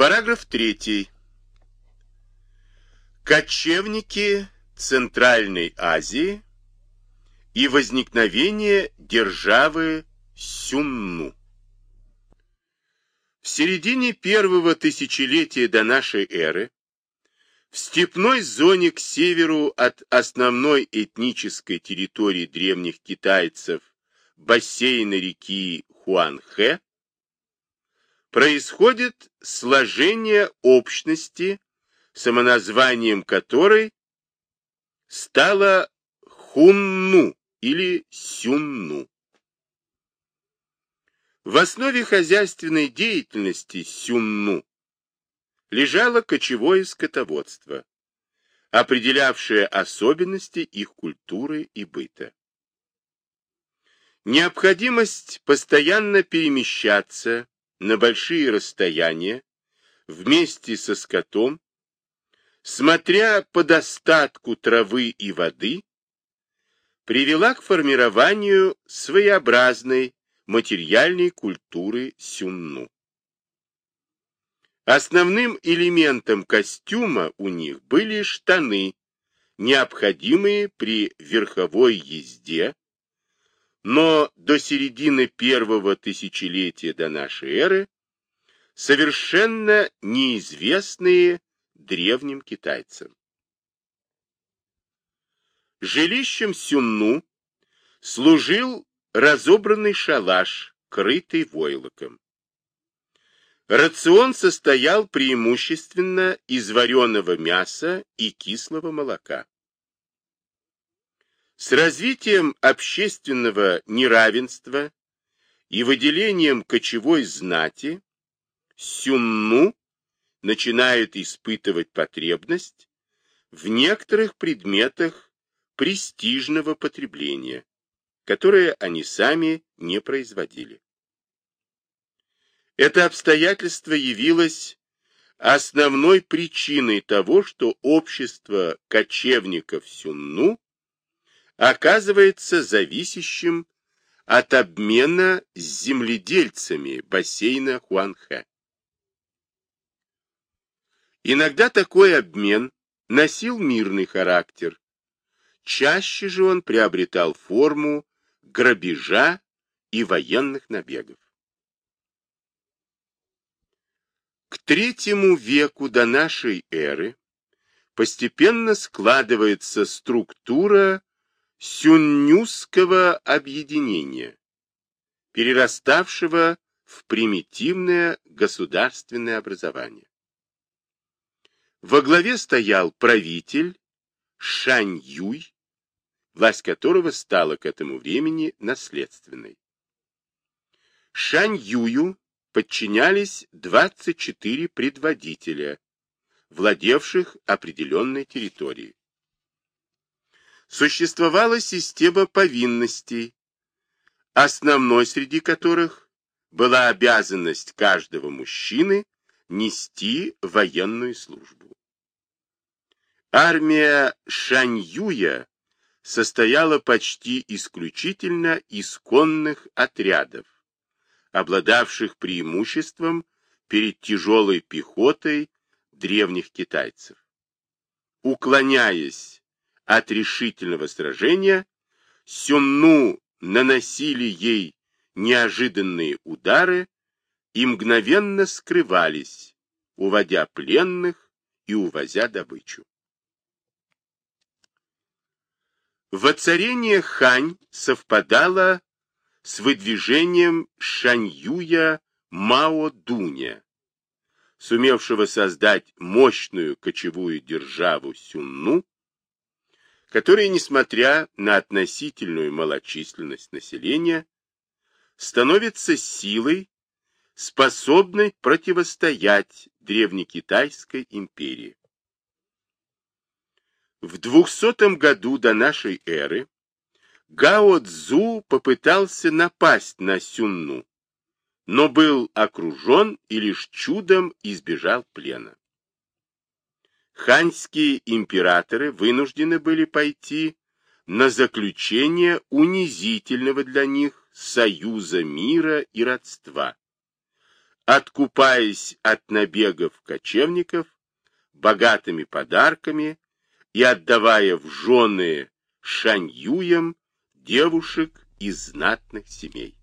Параграф 3. Кочевники Центральной Азии и возникновение державы Сюнну. В середине первого тысячелетия до нашей эры в степной зоне к северу от основной этнической территории древних китайцев бассейна реки Хуанхэ происходит сложение общности, самоназванием которой стало Хунну или Сюнну. В основе хозяйственной деятельности Сюнну лежало кочевое скотоводство, определявшее особенности их культуры и быта. Необходимость постоянно перемещаться на большие расстояния вместе со скотом, смотря по достатку травы и воды, привела к формированию своеобразной материальной культуры сюнну. Основным элементом костюма у них были штаны, необходимые при верховой езде, но до середины первого тысячелетия до нашей эры совершенно неизвестные древним китайцам. Жилищем Сюнну служил разобранный шалаш, крытый войлоком. Рацион состоял преимущественно из вареного мяса и кислого молока. С развитием общественного неравенства и выделением кочевой знати Сюнну начинают испытывать потребность в некоторых предметах престижного потребления, которые они сами не производили. Это обстоятельство явилось основной причиной того, что общество кочевников Сюнну оказывается зависящим от обмена с земледельцами бассейна Хуанхэ. Иногда такой обмен носил мирный характер, чаще же он приобретал форму грабежа и военных набегов. К третьему веку до нашей эры постепенно складывается структура сюннюсского объединения, перераставшего в примитивное государственное образование. Во главе стоял правитель Шань Юй, власть которого стала к этому времени наследственной. Шань Юю подчинялись 24 предводителя, владевших определенной территорией существовала система повинностей, основной среди которых была обязанность каждого мужчины нести военную службу. Армия Шаньюя состояла почти исключительно из конных отрядов, обладавших преимуществом перед тяжелой пехотой древних китайцев. Уклоняясь от решительного сражения, Сюнну наносили ей неожиданные удары и мгновенно скрывались, уводя пленных и увозя добычу. Воцарение Хань совпадало с выдвижением Шаньюя Мао Дуня, сумевшего создать мощную кочевую державу Сюнну, которые, несмотря на относительную малочисленность населения, становятся силой, способной противостоять древнекитайской империи. В 200 году до нашей эры Гао Цзу попытался напасть на Сюнну, но был окружен и лишь чудом избежал плена ханьские императоры вынуждены были пойти на заключение унизительного для них союза мира и родства, откупаясь от набегов кочевников богатыми подарками и отдавая в жены шаньюям девушек из знатных семей.